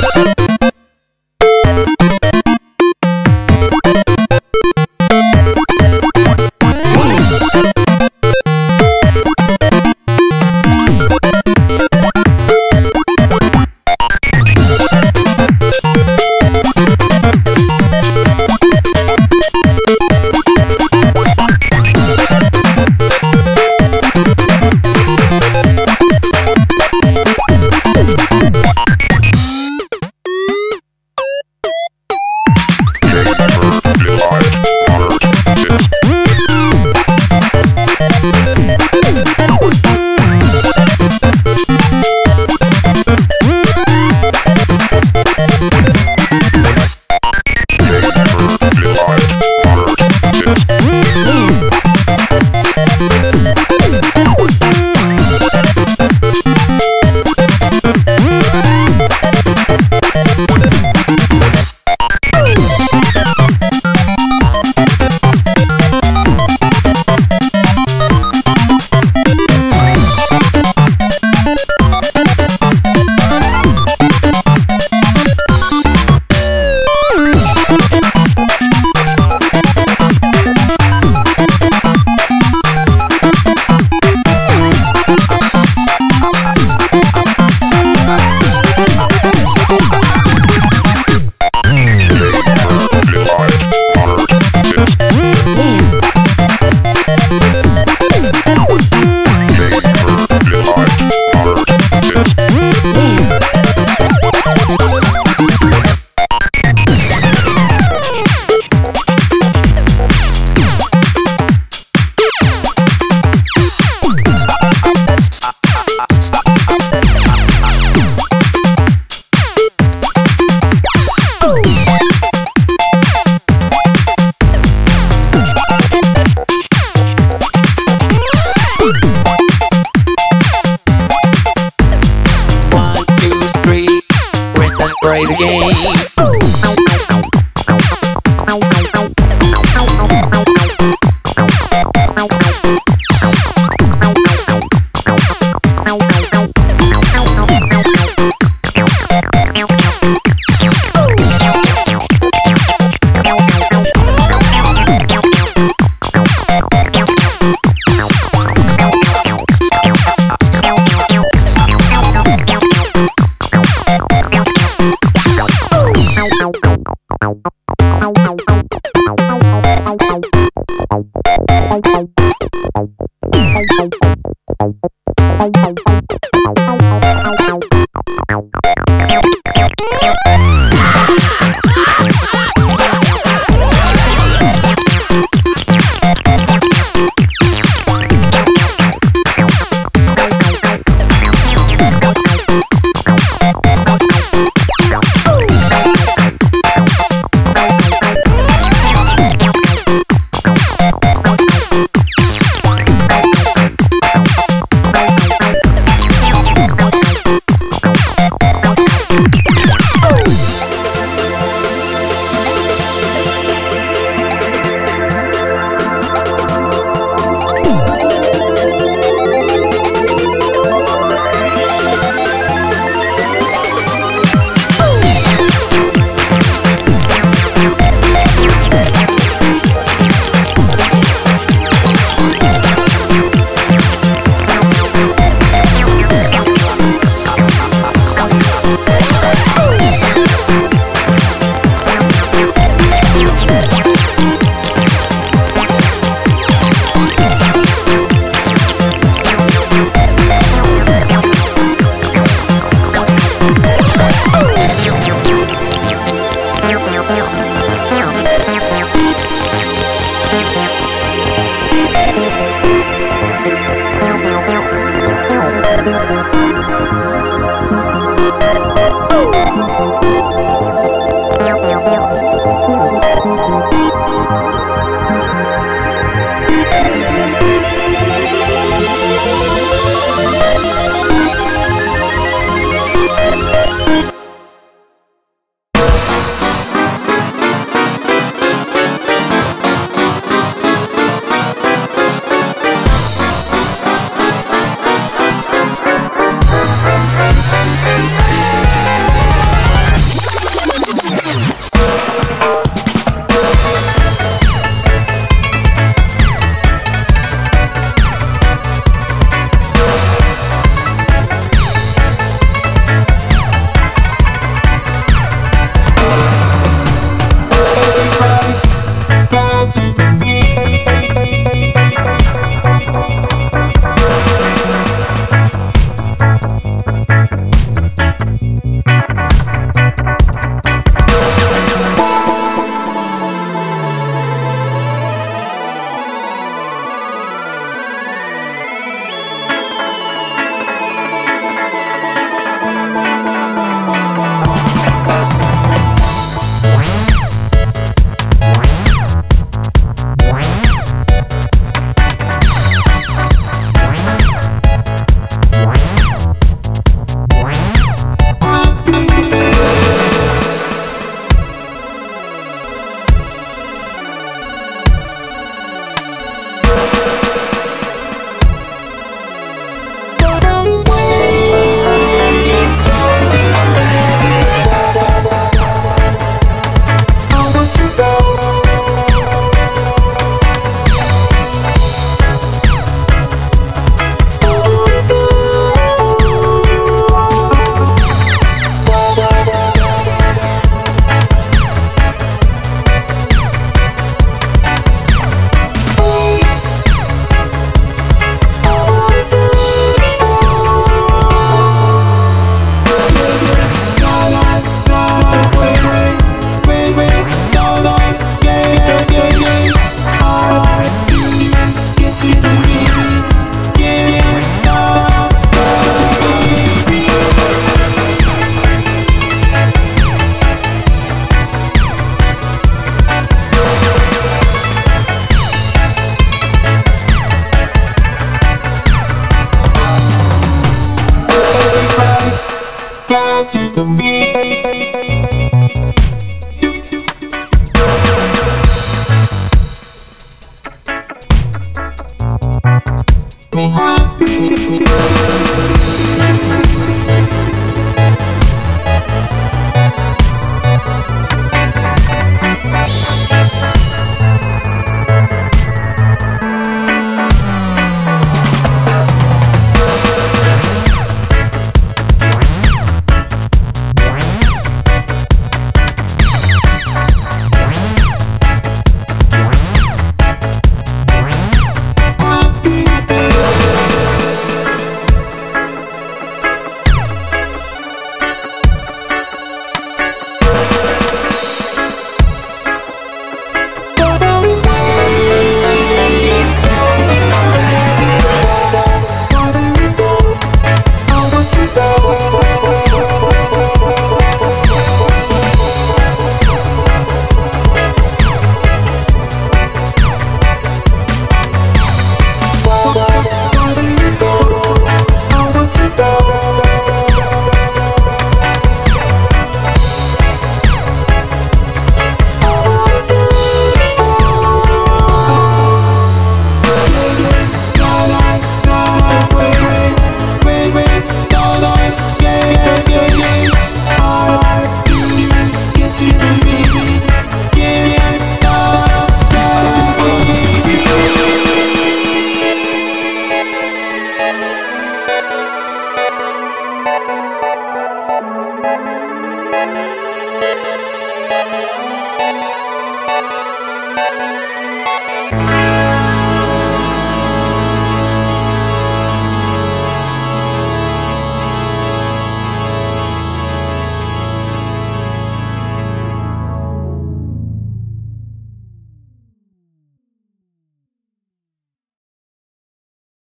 Música Bye. me happy.